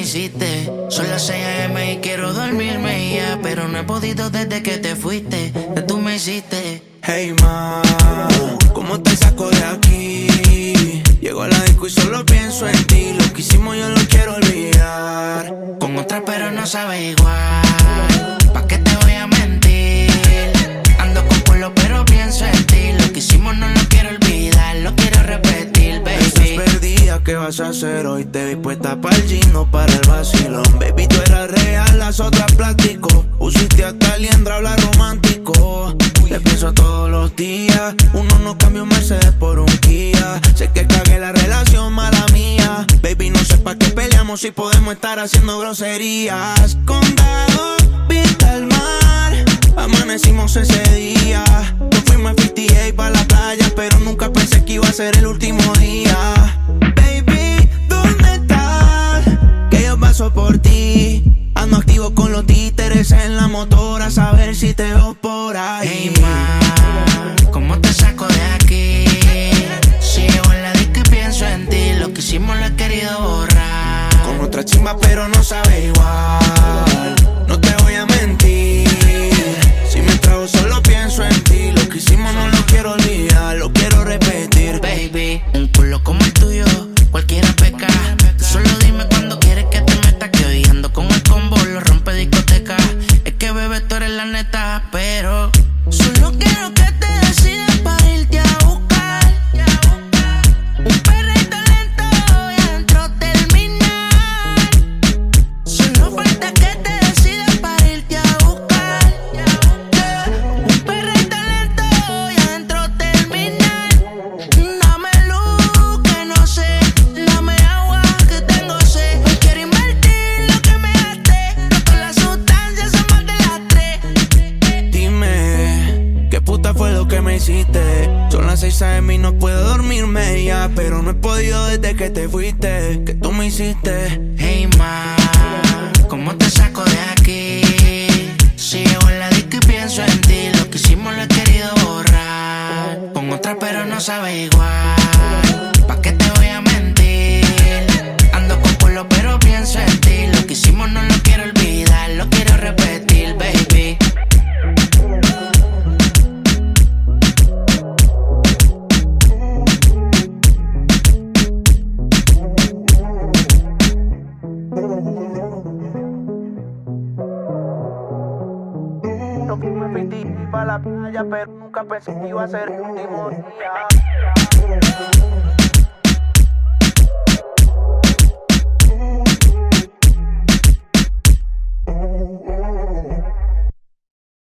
hiciste. Son las 6 a.m. y quiero dormirme ya. Pero no he podido desde que te fuiste. Que tú me hiciste. Hey ma, ¿cómo te saco de aquí? Llego a la disco y solo pienso en ti. Lo que hicimos yo lo quiero olvidar. Con otra pero no sabe igual. Vas a hacer hoy? Te vi puesta para el gino, para el vacilón. Baby, tú eras real, las otras plástico. Usiste hasta liendra, habla romántico. Te pienso todos los días. Uno no cambia un Mercedes por un Kia. Sé que cagué la relación, mala mía. Baby, no sé pa' qué peleamos si podemos estar haciendo groserías. Condado, vista al mar. Amanecimos ese día. Nos fuimos a 58 para la playa, pero nunca pensé que iba a ser el último día. Paso por ti. Ando activo con los títeres en la motora, a saber si te veo por ahí. Hey ma, ¿cómo te saco de aquí? Si llego en la disco y pienso en ti. Lo que hicimos lo he querido borrar. Con otra chimba, pero no sabe igual. No te voy a mentir. Si me trago, solo pienso en ti. Lo que hicimos no lo quiero olvidar, lo quiero repetir. Baby, un culo como el tuyo, bebé, tú eres la neta, pero Son las 6 a.m. y no puedo dormirme ya. Pero no he podido desde que te fuiste. Que tú me hiciste. Hey ma, ¿cómo te saco de aquí? Si llego en la disco y pienso en ti. Lo que hicimos lo he querido borrar. Con otra pero no sabe igual. ¿Pa' qué te voy Fuimos a 50 para la playa, pero nunca pensé que iba a ser el último día.